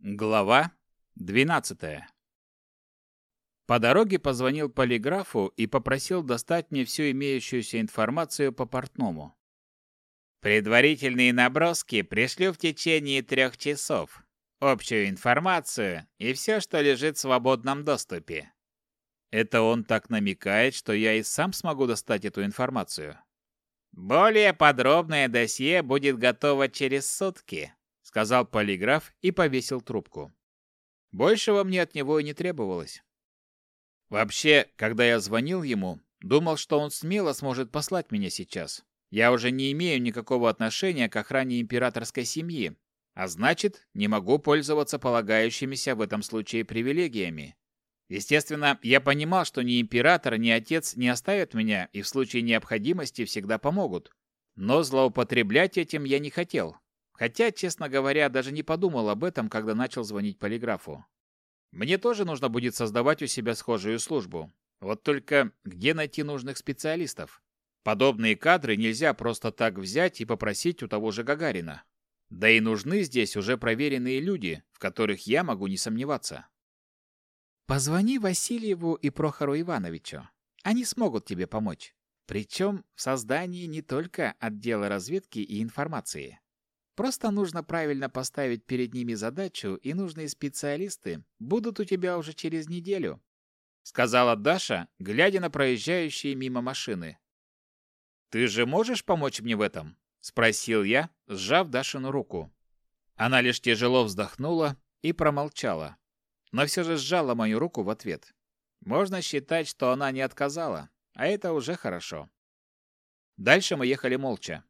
Глава 12. По дороге позвонил полиграфу и попросил достать мне всю имеющуюся информацию по портному. Предварительные наброски пришлю в течение трех часов. Общую информацию и все, что лежит в свободном доступе. Это он так намекает, что я и сам смогу достать эту информацию. Более подробное досье будет готово через сутки сказал полиграф и повесил трубку. Большего мне от него и не требовалось. Вообще, когда я звонил ему, думал, что он смело сможет послать меня сейчас. Я уже не имею никакого отношения к охране императорской семьи, а значит, не могу пользоваться полагающимися в этом случае привилегиями. Естественно, я понимал, что ни император, ни отец не оставят меня и в случае необходимости всегда помогут. Но злоупотреблять этим я не хотел. Хотя, честно говоря, даже не подумал об этом, когда начал звонить полиграфу. Мне тоже нужно будет создавать у себя схожую службу. Вот только где найти нужных специалистов? Подобные кадры нельзя просто так взять и попросить у того же Гагарина. Да и нужны здесь уже проверенные люди, в которых я могу не сомневаться. Позвони Васильеву и Прохору Ивановичу. Они смогут тебе помочь. Причем в создании не только отдела разведки и информации. Просто нужно правильно поставить перед ними задачу, и нужные специалисты будут у тебя уже через неделю», — сказала Даша, глядя на проезжающие мимо машины. «Ты же можешь помочь мне в этом?» — спросил я, сжав Дашину руку. Она лишь тяжело вздохнула и промолчала, но все же сжала мою руку в ответ. Можно считать, что она не отказала, а это уже хорошо. Дальше мы ехали молча.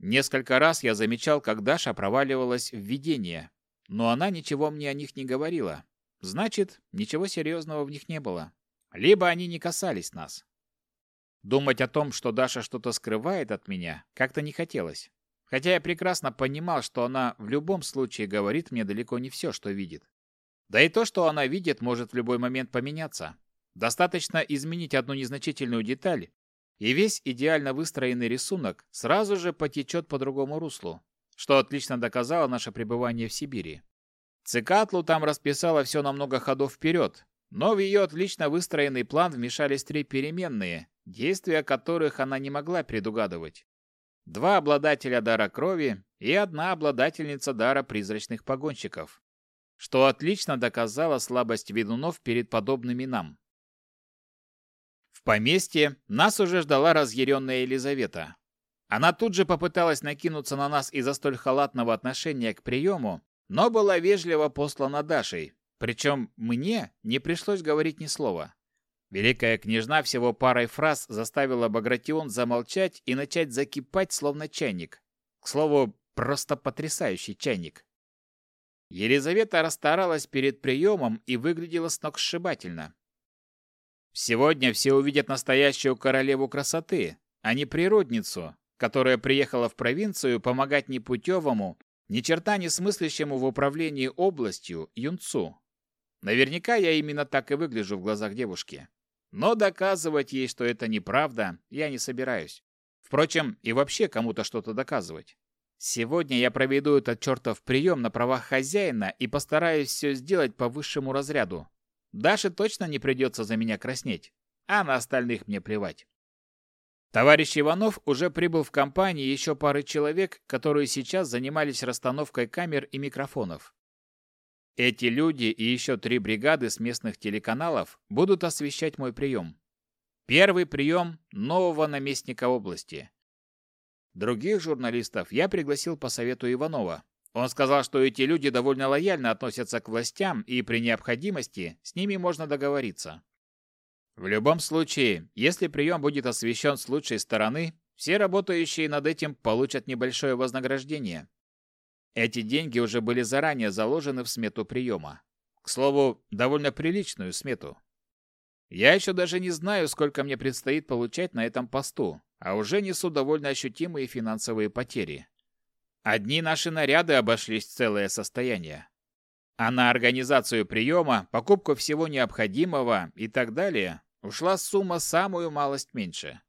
Несколько раз я замечал, как Даша проваливалась в видение, но она ничего мне о них не говорила. Значит, ничего серьезного в них не было. Либо они не касались нас. Думать о том, что Даша что-то скрывает от меня, как-то не хотелось. Хотя я прекрасно понимал, что она в любом случае говорит мне далеко не все, что видит. Да и то, что она видит, может в любой момент поменяться. Достаточно изменить одну незначительную деталь, и весь идеально выстроенный рисунок сразу же потечет по другому руслу, что отлично доказало наше пребывание в Сибири. Цикатлу там расписала все на много ходов вперед, но в ее отлично выстроенный план вмешались три переменные, действия которых она не могла предугадывать. Два обладателя дара крови и одна обладательница дара призрачных погонщиков, что отлично доказало слабость ведунов перед подобными нам. В поместье нас уже ждала разъяренная Елизавета. Она тут же попыталась накинуться на нас из-за столь халатного отношения к приему, но была вежливо послана Дашей, причем мне не пришлось говорить ни слова. Великая княжна всего парой фраз заставила Багратион замолчать и начать закипать, словно чайник. К слову, просто потрясающий чайник. Елизавета расстаралась перед приемом и выглядела сногсшибательно. Сегодня все увидят настоящую королеву красоты, а не природницу, которая приехала в провинцию помогать непутевому, ни черта не смыслящему в управлении областью юнцу. Наверняка я именно так и выгляжу в глазах девушки. Но доказывать ей, что это неправда, я не собираюсь. Впрочем, и вообще кому-то что-то доказывать. Сегодня я проведу этот чертов прием на правах хозяина и постараюсь все сделать по высшему разряду, Даше точно не придется за меня краснеть, а на остальных мне плевать. Товарищ Иванов уже прибыл в компании еще пары человек, которые сейчас занимались расстановкой камер и микрофонов. Эти люди и еще три бригады с местных телеканалов будут освещать мой прием. Первый прием нового наместника области. Других журналистов я пригласил по совету Иванова, он сказал, что эти люди довольно лояльно относятся к властям, и при необходимости с ними можно договориться. В любом случае, если прием будет освещен с лучшей стороны, все работающие над этим получат небольшое вознаграждение. Эти деньги уже были заранее заложены в смету приема. К слову, довольно приличную смету. Я еще даже не знаю, сколько мне предстоит получать на этом посту, а уже несу довольно ощутимые финансовые потери. Одни наши наряды обошлись целое состояние. А на организацию приема, покупку всего необходимого и так далее ушла сумма самую малость меньше.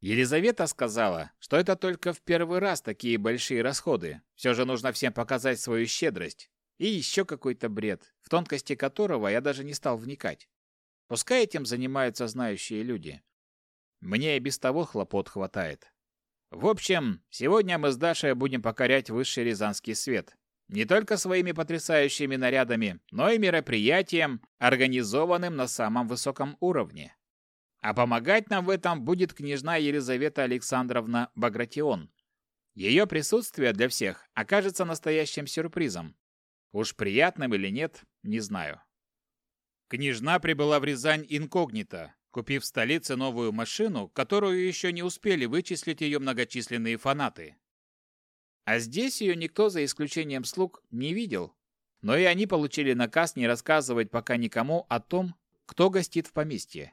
Елизавета сказала, что это только в первый раз такие большие расходы. Все же нужно всем показать свою щедрость. и еще какой-то бред, в тонкости которого я даже не стал вникать. Пускай этим занимаются знающие люди. Мне и без того хлопот хватает. В общем, сегодня мы с Дашей будем покорять высший рязанский свет. Не только своими потрясающими нарядами, но и мероприятием, организованным на самом высоком уровне. А помогать нам в этом будет княжна Елизавета Александровна Багратион. Ее присутствие для всех окажется настоящим сюрпризом. Уж приятным или нет, не знаю. Княжна прибыла в Рязань инкогнито, купив в столице новую машину, которую еще не успели вычислить ее многочисленные фанаты. А здесь ее никто, за исключением слуг, не видел. Но и они получили наказ не рассказывать пока никому о том, кто гостит в поместье.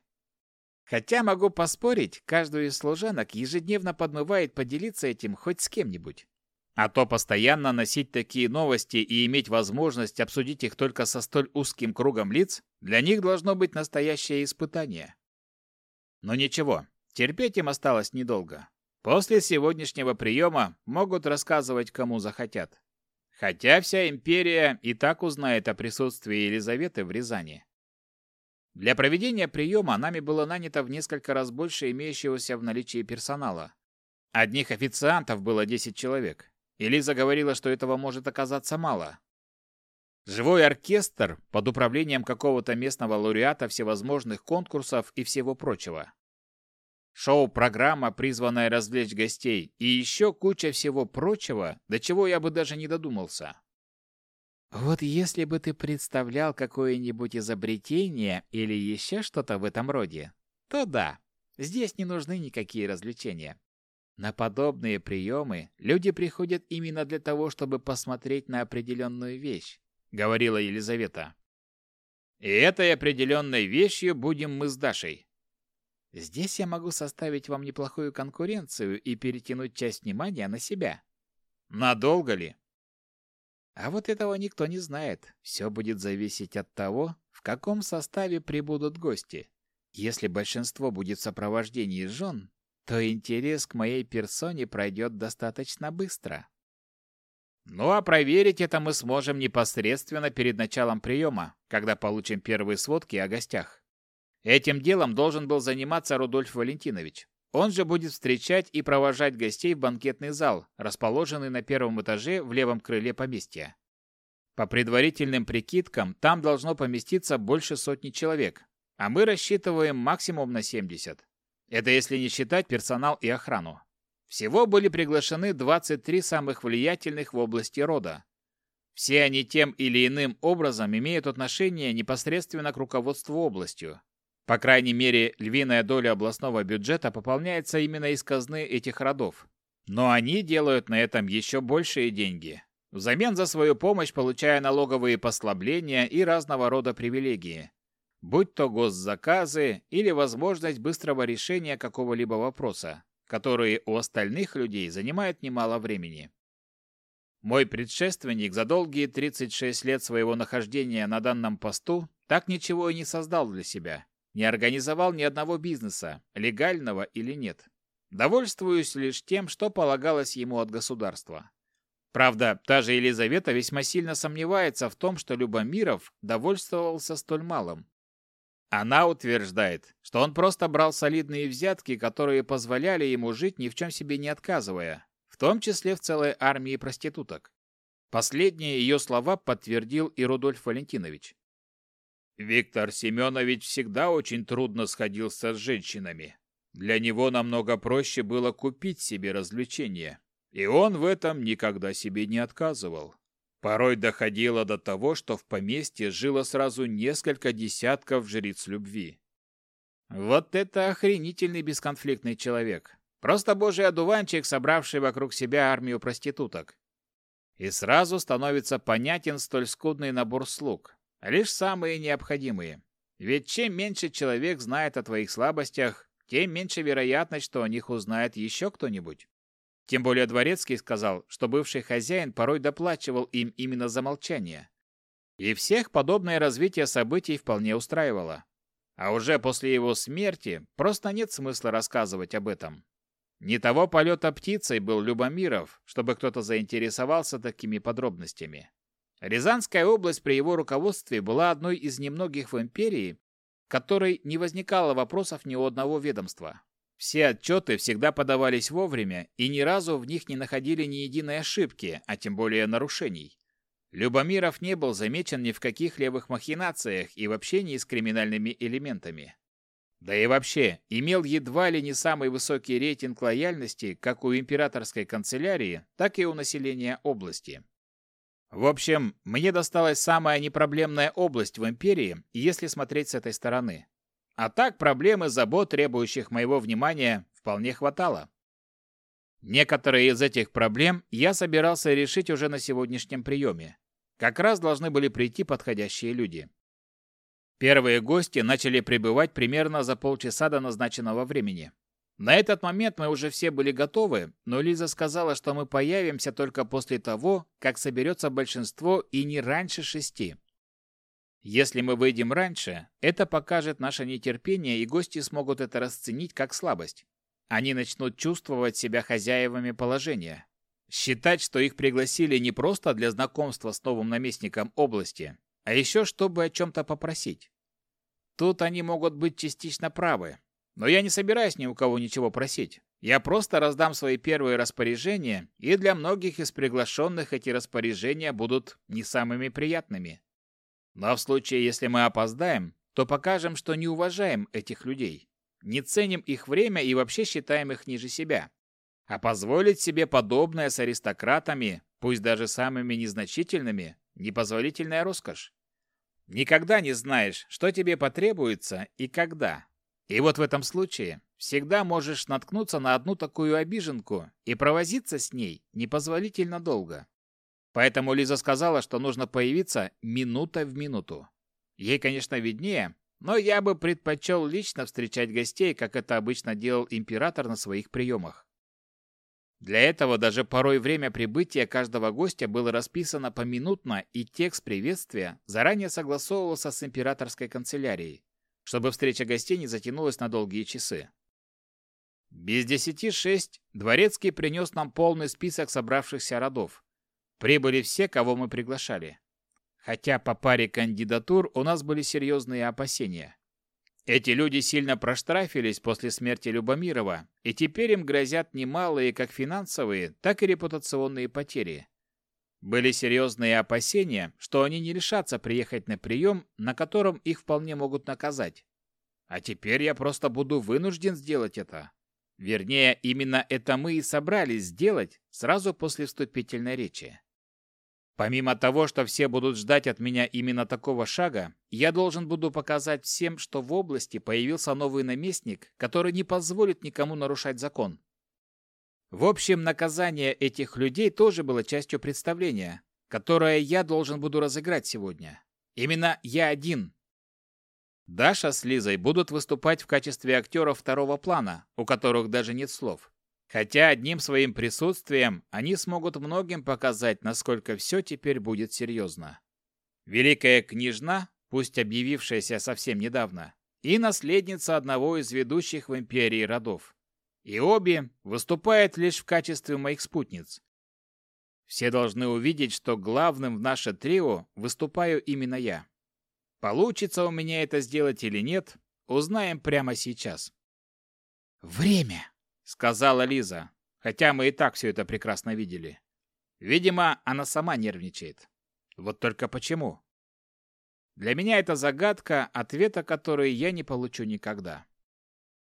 Хотя могу поспорить, каждую из служанок ежедневно подмывает поделиться этим хоть с кем-нибудь. А то постоянно носить такие новости и иметь возможность обсудить их только со столь узким кругом лиц, для них должно быть настоящее испытание. Но ничего, терпеть им осталось недолго. После сегодняшнего приема могут рассказывать кому захотят. Хотя вся империя и так узнает о присутствии Елизаветы в Рязани. Для проведения приема нами было нанято в несколько раз больше имеющегося в наличии персонала. Одних официантов было 10 человек. И Лиза говорила, что этого может оказаться мало. Живой оркестр под управлением какого-то местного лауреата всевозможных конкурсов и всего прочего. Шоу-программа, призванная развлечь гостей, и еще куча всего прочего, до чего я бы даже не додумался. Вот если бы ты представлял какое-нибудь изобретение или еще что-то в этом роде, то да, здесь не нужны никакие развлечения. На подобные приемы люди приходят именно для того, чтобы посмотреть на определенную вещь, говорила Елизавета. И этой определенной вещью будем мы с Дашей. Здесь я могу составить вам неплохую конкуренцию и перетянуть часть внимания на себя. Надолго ли? А вот этого никто не знает. Все будет зависеть от того, в каком составе прибудут гости. Если большинство будет в сопровождении жен, то интерес к моей персоне пройдет достаточно быстро. Ну а проверить это мы сможем непосредственно перед началом приема, когда получим первые сводки о гостях. Этим делом должен был заниматься Рудольф Валентинович. Он же будет встречать и провожать гостей в банкетный зал, расположенный на первом этаже в левом крыле поместья. По предварительным прикидкам, там должно поместиться больше сотни человек, а мы рассчитываем максимум на 70. Это если не считать персонал и охрану. Всего были приглашены 23 самых влиятельных в области рода. Все они тем или иным образом имеют отношение непосредственно к руководству областью. По крайней мере, львиная доля областного бюджета пополняется именно из казны этих родов. Но они делают на этом еще большие деньги, взамен за свою помощь получая налоговые послабления и разного рода привилегии будь то госзаказы или возможность быстрого решения какого-либо вопроса, которые у остальных людей занимают немало времени. Мой предшественник за долгие 36 лет своего нахождения на данном посту так ничего и не создал для себя, не организовал ни одного бизнеса, легального или нет. Довольствуюсь лишь тем, что полагалось ему от государства. Правда, та же Елизавета весьма сильно сомневается в том, что Любомиров довольствовался столь малым. Она утверждает, что он просто брал солидные взятки, которые позволяли ему жить ни в чем себе не отказывая, в том числе в целой армии проституток. Последние ее слова подтвердил и Рудольф Валентинович. Виктор Семенович всегда очень трудно сходился с женщинами. Для него намного проще было купить себе развлечения, и он в этом никогда себе не отказывал. Порой доходило до того, что в поместье жило сразу несколько десятков жриц любви. Вот это охренительный бесконфликтный человек. Просто божий одуванчик, собравший вокруг себя армию проституток. И сразу становится понятен столь скудный набор слуг, лишь самые необходимые. Ведь чем меньше человек знает о твоих слабостях, тем меньше вероятность, что о них узнает еще кто-нибудь. Тем более Дворецкий сказал, что бывший хозяин порой доплачивал им именно за молчание. И всех подобное развитие событий вполне устраивало. А уже после его смерти просто нет смысла рассказывать об этом. Не того полета птицей был Любомиров, чтобы кто-то заинтересовался такими подробностями. Рязанская область при его руководстве была одной из немногих в империи, которой не возникало вопросов ни у одного ведомства. Все отчеты всегда подавались вовремя, и ни разу в них не находили ни единой ошибки, а тем более нарушений. Любомиров не был замечен ни в каких левых махинациях и в общении с криминальными элементами. Да и вообще, имел едва ли не самый высокий рейтинг лояльности как у императорской канцелярии, так и у населения области. В общем, мне досталась самая непроблемная область в империи, если смотреть с этой стороны. А так проблемы, забот, требующих моего внимания, вполне хватало. Некоторые из этих проблем я собирался решить уже на сегодняшнем приеме. Как раз должны были прийти подходящие люди. Первые гости начали прибывать примерно за полчаса до назначенного времени. На этот момент мы уже все были готовы, но Лиза сказала, что мы появимся только после того, как соберется большинство и не раньше шести. Если мы выйдем раньше, это покажет наше нетерпение, и гости смогут это расценить как слабость. Они начнут чувствовать себя хозяевами положения. Считать, что их пригласили не просто для знакомства с новым наместником области, а еще чтобы о чем-то попросить. Тут они могут быть частично правы, но я не собираюсь ни у кого ничего просить. Я просто раздам свои первые распоряжения, и для многих из приглашенных эти распоряжения будут не самыми приятными. Но в случае, если мы опоздаем, то покажем, что не уважаем этих людей, не ценим их время и вообще считаем их ниже себя. А позволить себе подобное с аристократами, пусть даже самыми незначительными, непозволительная роскошь. Никогда не знаешь, что тебе потребуется и когда. И вот в этом случае всегда можешь наткнуться на одну такую обиженку и провозиться с ней непозволительно долго. Поэтому Лиза сказала, что нужно появиться минута в минуту. Ей, конечно, виднее, но я бы предпочел лично встречать гостей, как это обычно делал император на своих приемах. Для этого даже порой время прибытия каждого гостя было расписано поминутно, и текст приветствия заранее согласовывался с императорской канцелярией чтобы встреча гостей не затянулась на долгие часы. Без десяти шесть Дворецкий принес нам полный список собравшихся родов. Прибыли все, кого мы приглашали. Хотя по паре кандидатур у нас были серьезные опасения. Эти люди сильно проштрафились после смерти Любомирова, и теперь им грозят немалые как финансовые, так и репутационные потери. Были серьезные опасения, что они не решатся приехать на прием, на котором их вполне могут наказать. А теперь я просто буду вынужден сделать это. Вернее, именно это мы и собрались сделать сразу после вступительной речи. Помимо того, что все будут ждать от меня именно такого шага, я должен буду показать всем, что в области появился новый наместник, который не позволит никому нарушать закон. В общем, наказание этих людей тоже было частью представления, которое я должен буду разыграть сегодня. Именно я один. Даша с Лизой будут выступать в качестве актеров второго плана, у которых даже нет слов. Хотя одним своим присутствием они смогут многим показать, насколько все теперь будет серьезно. Великая княжна, пусть объявившаяся совсем недавно, и наследница одного из ведущих в империи родов и обе выступают лишь в качестве моих спутниц. Все должны увидеть, что главным в наше трио выступаю именно я. Получится у меня это сделать или нет, узнаем прямо сейчас. «Время!» — сказала Лиза, хотя мы и так все это прекрасно видели. Видимо, она сама нервничает. Вот только почему? Для меня это загадка, ответа которой я не получу никогда.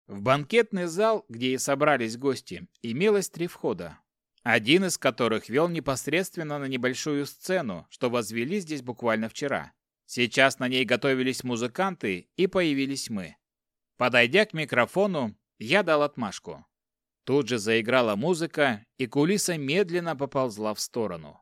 В банкетный зал, где и собрались гости, имелось три входа, один из которых вел непосредственно на небольшую сцену, что возвели здесь буквально вчера. Сейчас на ней готовились музыканты, и появились мы. Подойдя к микрофону, я дал отмашку. Тут же заиграла музыка, и кулиса медленно поползла в сторону.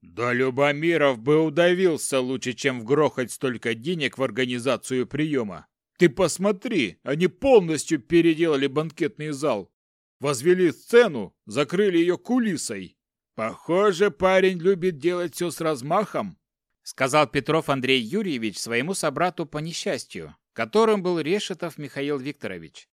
«Да Любомиров бы удавился лучше, чем вгрохать столько денег в организацию приема», ты посмотри, они полностью переделали банкетный зал. Возвели сцену, закрыли ее кулисой. Похоже, парень любит делать все с размахом, сказал Петров Андрей Юрьевич своему собрату по несчастью, которым был Решетов Михаил Викторович.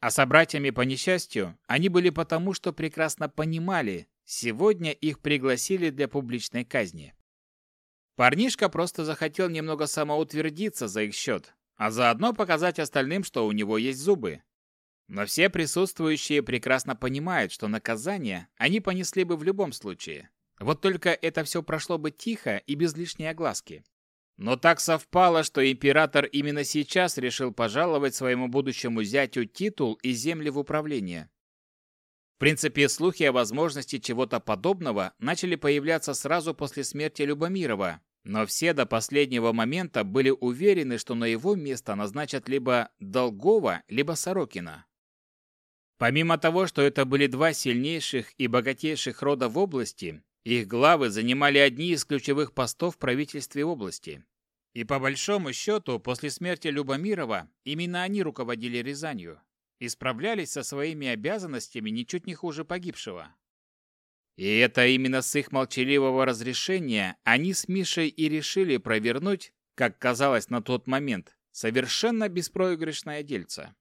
А собратьями по несчастью они были потому, что прекрасно понимали, Сегодня их пригласили для публичной казни. Парнишка просто захотел немного самоутвердиться за их счет, а заодно показать остальным, что у него есть зубы. Но все присутствующие прекрасно понимают, что наказание они понесли бы в любом случае. Вот только это все прошло бы тихо и без лишней огласки. Но так совпало, что император именно сейчас решил пожаловать своему будущему зятю титул и земли в управление. В принципе, слухи о возможности чего-то подобного начали появляться сразу после смерти Любомирова, но все до последнего момента были уверены, что на его место назначат либо Долгова, либо Сорокина. Помимо того, что это были два сильнейших и богатейших рода в области, их главы занимали одни из ключевых постов в правительстве области. И по большому счету, после смерти Любомирова, именно они руководили Рязанью и справлялись со своими обязанностями ничуть не хуже погибшего. И это именно с их молчаливого разрешения они с Мишей и решили провернуть, как казалось на тот момент, совершенно беспроигрышное дельце.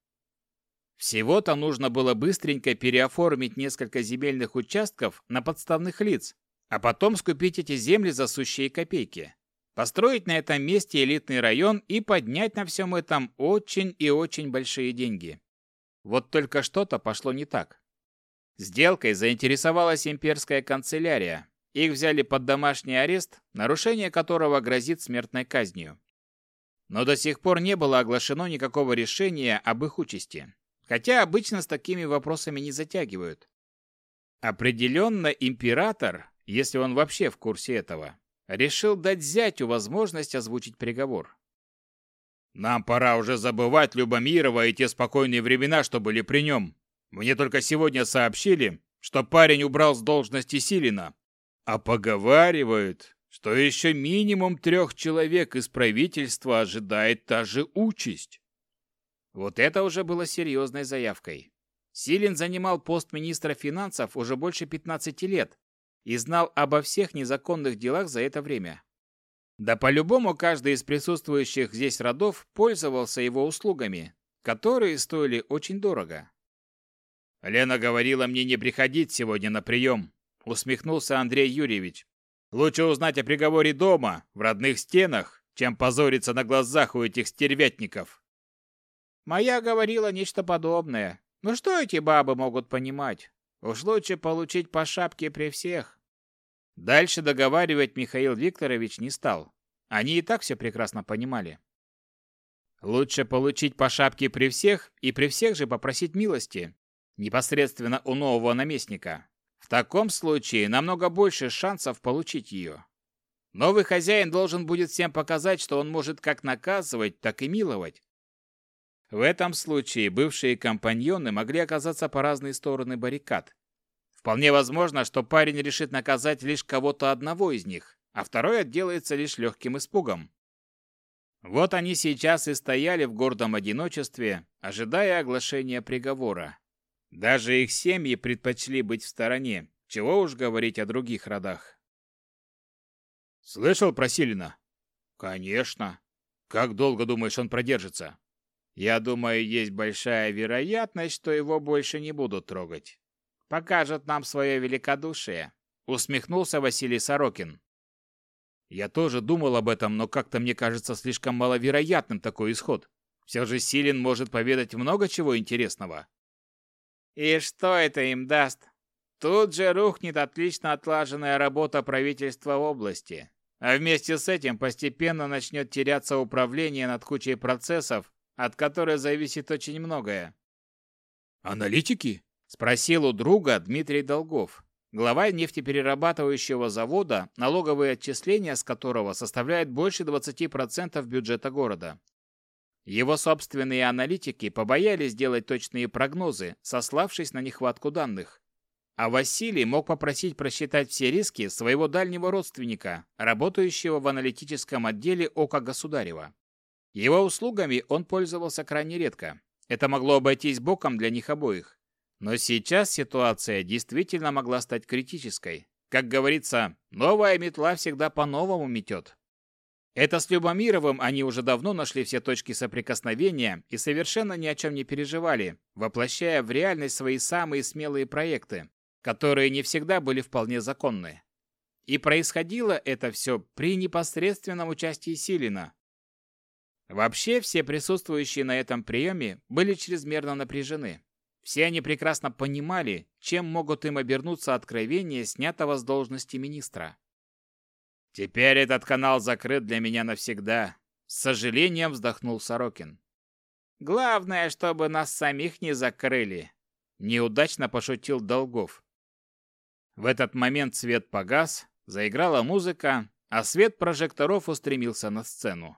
Всего-то нужно было быстренько переоформить несколько земельных участков на подставных лиц, а потом скупить эти земли за сущие копейки. Построить на этом месте элитный район и поднять на всем этом очень и очень большие деньги. Вот только что-то пошло не так. Сделкой заинтересовалась имперская канцелярия. Их взяли под домашний арест, нарушение которого грозит смертной казнью. Но до сих пор не было оглашено никакого решения об их участи. Хотя обычно с такими вопросами не затягивают. Определенно император, если он вообще в курсе этого, решил дать зятю возможность озвучить приговор. «Нам пора уже забывать Любомирова и те спокойные времена, что были при нем», мне только сегодня сообщили, что парень убрал с должности Силина. А поговаривают, что еще минимум трех человек из правительства ожидает та же участь. Вот это уже было серьезной заявкой. Силин занимал пост министра финансов уже больше 15 лет и знал обо всех незаконных делах за это время. Да по-любому каждый из присутствующих здесь родов пользовался его услугами, которые стоили очень дорого. Лена говорила мне не приходить сегодня на прием, усмехнулся Андрей Юрьевич. Лучше узнать о приговоре дома, в родных стенах, чем позориться на глазах у этих стервятников. Моя говорила нечто подобное. Ну что эти бабы могут понимать? Уж лучше получить по шапке при всех. Дальше договаривать Михаил Викторович не стал. Они и так все прекрасно понимали. Лучше получить по шапке при всех и при всех же попросить милости, непосредственно у нового наместника. В таком случае намного больше шансов получить ее. Новый хозяин должен будет всем показать, что он может как наказывать, так и миловать. В этом случае бывшие компаньоны могли оказаться по разные стороны баррикад. Вполне возможно, что парень решит наказать лишь кого-то одного из них, а второй отделается лишь легким испугом. Вот они сейчас и стояли в гордом одиночестве, ожидая оглашения приговора. Даже их семьи предпочли быть в стороне, чего уж говорить о других родах. Слышал про Силина? Конечно. Как долго думаешь, он продержится? Я думаю, есть большая вероятность, что его больше не будут трогать. Покажет нам свое великодушие, усмехнулся Василий Сорокин. Я тоже думал об этом, но как-то мне кажется слишком маловероятным такой исход. Все же Силин может поведать много чего интересного. И что это им даст? Тут же рухнет отлично отлаженная работа правительства области. А вместе с этим постепенно начнет теряться управление над кучей процессов, от которых зависит очень многое. «Аналитики?» – спросил у друга Дмитрий Долгов, глава нефтеперерабатывающего завода, налоговые отчисления с которого составляют больше 20% бюджета города. Его собственные аналитики побоялись делать точные прогнозы, сославшись на нехватку данных. А Василий мог попросить просчитать все риски своего дальнего родственника, работающего в аналитическом отделе Ока Государева. Его услугами он пользовался крайне редко. Это могло обойтись боком для них обоих. Но сейчас ситуация действительно могла стать критической. Как говорится, новая метла всегда по-новому метет. Это с Любомировым они уже давно нашли все точки соприкосновения и совершенно ни о чем не переживали, воплощая в реальность свои самые смелые проекты. которые не всегда были вполне законны. И происходило это все при непосредственном участии Силина. Вообще, все присутствующие на этом приеме были чрезмерно напряжены. Все они прекрасно понимали, чем могут им обернуться откровения снятого с должности министра. «Теперь этот канал закрыт для меня навсегда», — с сожалением вздохнул Сорокин. «Главное, чтобы нас самих не закрыли», — неудачно пошутил Долгов. В этот момент свет погас, заиграла музыка, а свет прожекторов устремился на сцену.